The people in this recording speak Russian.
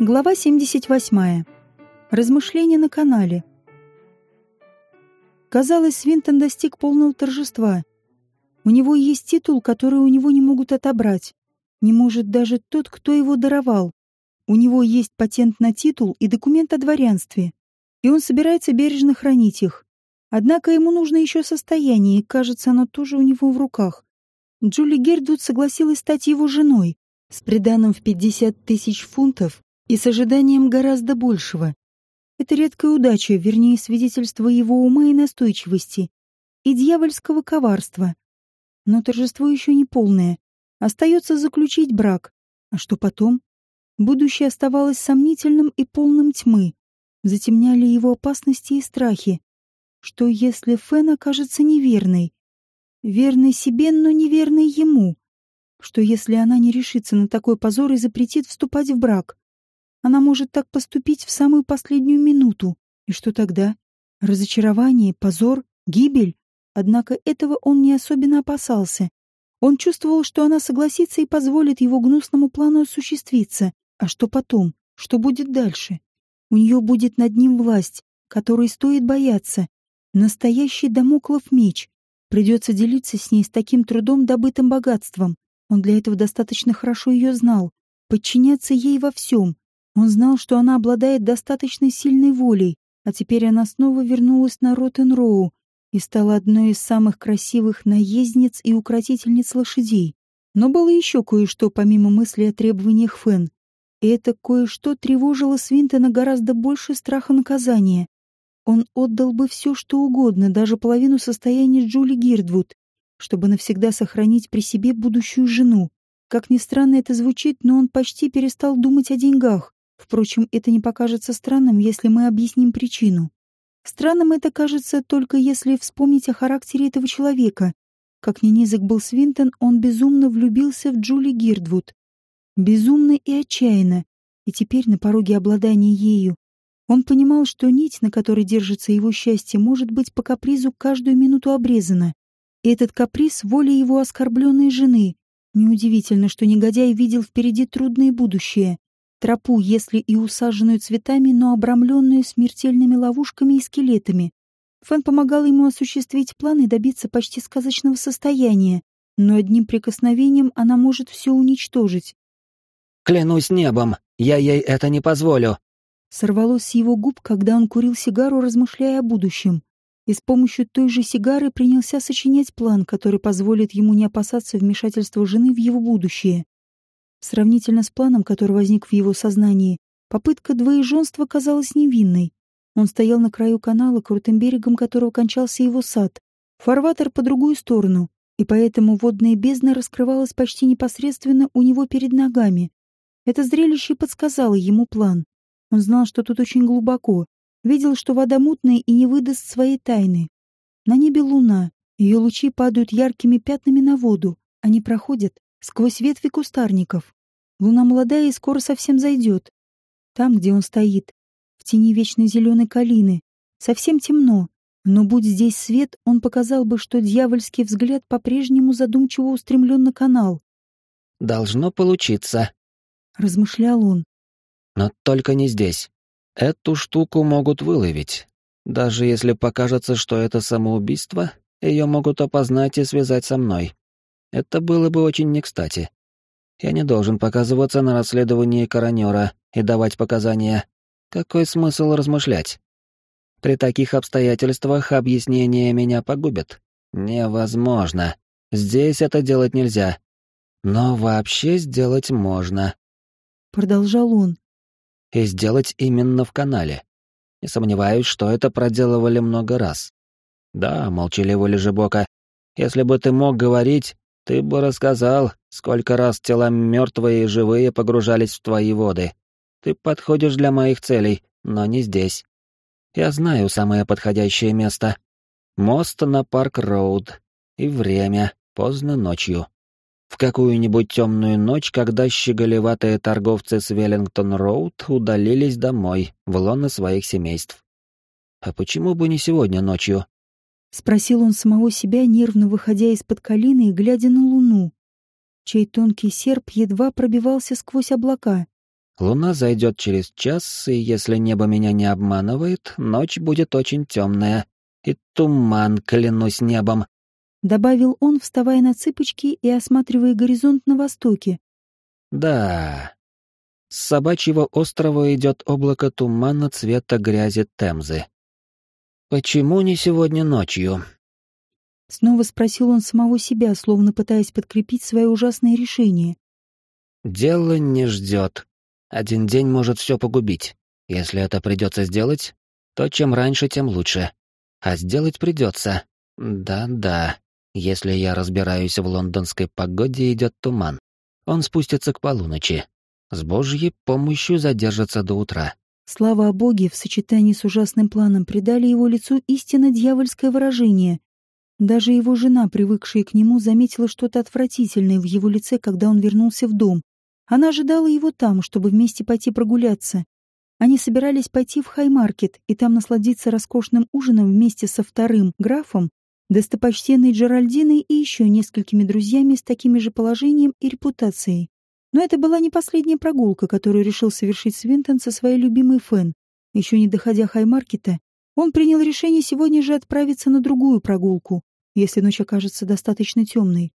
Глава 78. Размышления на канале. Казалось, Свинтон достиг полного торжества. У него есть титул, который у него не могут отобрать. Не может даже тот, кто его даровал. У него есть патент на титул и документ о дворянстве. И он собирается бережно хранить их. Однако ему нужно еще состояние, и, кажется, оно тоже у него в руках. Джули Гердвуд согласилась стать его женой, с приданым в 50 тысяч фунтов и с ожиданием гораздо большего. Это редкая удача, вернее, свидетельство его ума и настойчивости, и дьявольского коварства. Но торжество еще не полное. Остается заключить брак. А что потом? Будущее оставалось сомнительным и полным тьмы. Затемняли его опасности и страхи. Что если Фен окажется неверной? Верной себе, но неверной ему. Что если она не решится на такой позор и запретит вступать в брак? Она может так поступить в самую последнюю минуту. И что тогда? Разочарование, позор, гибель? Однако этого он не особенно опасался. Он чувствовал, что она согласится и позволит его гнусному плану осуществиться. А что потом? Что будет дальше? У нее будет над ним власть, которой стоит бояться. Настоящий домоклов меч. Придется делиться с ней с таким трудом добытым богатством. Он для этого достаточно хорошо ее знал. Подчиняться ей во всем. Он знал, что она обладает достаточно сильной волей, а теперь она снова вернулась на Роттен-Роу и стала одной из самых красивых наездниц и укротительниц лошадей. Но было еще кое-что, помимо мысли о требованиях Фен. И это кое-что тревожило Свинтона гораздо больше страха наказания. Он отдал бы все, что угодно, даже половину состояния Джули Гирдвуд, чтобы навсегда сохранить при себе будущую жену. Как ни странно это звучит, но он почти перестал думать о деньгах. Впрочем, это не покажется странным, если мы объясним причину. Странным это кажется только если вспомнить о характере этого человека. Как ни низок был Свинтон, он безумно влюбился в Джули Гирдвуд. Безумно и отчаянно. И теперь на пороге обладания ею. Он понимал, что нить, на которой держится его счастье, может быть по капризу каждую минуту обрезана. И этот каприз — воля его оскорбленной жены. Неудивительно, что негодяй видел впереди трудное будущее тропу, если и усаженную цветами, но обрамленную смертельными ловушками и скелетами. Фэн помогал ему осуществить план и добиться почти сказочного состояния, но одним прикосновением она может все уничтожить. «Клянусь небом, я ей это не позволю!» Сорвалось с его губ, когда он курил сигару, размышляя о будущем. И с помощью той же сигары принялся сочинять план, который позволит ему не опасаться вмешательства жены в его будущее. Сравнительно с планом, который возник в его сознании, попытка двоеженства казалась невинной. Он стоял на краю канала, крутым берегом которого кончался его сад, фарватер по другую сторону, и поэтому водная бездна раскрывалась почти непосредственно у него перед ногами. Это зрелище подсказало ему план. Он знал, что тут очень глубоко, видел, что вода мутная и не выдаст своей тайны. На небе луна, ее лучи падают яркими пятнами на воду, они проходят сквозь ветви кустарников. Луна молодая и скоро совсем зайдет. Там, где он стоит, в тени вечной зеленой калины, совсем темно, но будь здесь свет, он показал бы, что дьявольский взгляд по-прежнему задумчиво устремлен на канал. «Должно получиться», — размышлял он. «Но только не здесь. Эту штуку могут выловить. Даже если покажется, что это самоубийство, ее могут опознать и связать со мной. Это было бы очень не кстати. Я не должен показываться на расследовании коронера и давать показания. Какой смысл размышлять? При таких обстоятельствах объяснение меня погубит. Невозможно. Здесь это делать нельзя. Но вообще сделать можно. Продолжал он. И сделать именно в канале. Не сомневаюсь, что это проделывали много раз. Да, молчаливый лежебока, если бы ты мог говорить, ты бы рассказал, сколько раз тела мертвые и живые погружались в твои воды. Ты подходишь для моих целей, но не здесь. Я знаю самое подходящее место. Мост на Парк-Роуд. И время, поздно ночью. В какую-нибудь темную ночь, когда щеголеватые торговцы с Веллингтон-Роуд удалились домой, в лоно своих семейств. А почему бы не сегодня ночью? Спросил он самого себя, нервно выходя из-под калины и глядя на луну, чей тонкий серп едва пробивался сквозь облака. Луна зайдет через час, и если небо меня не обманывает, ночь будет очень темная. И туман, клянусь небом. Добавил он, вставая на цыпочки и осматривая горизонт на востоке. Да. С собачьего острова идет облако тумана цвета грязи Темзы. Почему не сегодня ночью? Снова спросил он самого себя, словно пытаясь подкрепить свое ужасное решение. Дело не ждет. Один день может все погубить. Если это придется сделать, то чем раньше, тем лучше. А сделать придется. Да-да. Если я разбираюсь в лондонской погоде, идет туман. Он спустится к полуночи. С Божьей помощью задержится до утра. Слава о Боге в сочетании с ужасным планом придали его лицу истинно дьявольское выражение. Даже его жена, привыкшая к нему, заметила что-то отвратительное в его лице, когда он вернулся в дом. Она ожидала его там, чтобы вместе пойти прогуляться. Они собирались пойти в Хаймаркет и там насладиться роскошным ужином вместе со вторым графом, достопочтенной Джеральдиной и еще несколькими друзьями с такими же положением и репутацией. Но это была не последняя прогулка, которую решил совершить Свинтон со своей любимой Фэн. Еще не доходя Хаймаркета, он принял решение сегодня же отправиться на другую прогулку, если ночь окажется достаточно темной.